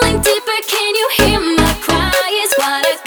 falling deeper. Can you hear my cries? Is what I